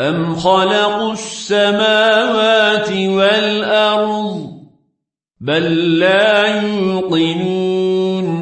أم خلقوا السماوات والأرض بل لا يوقنون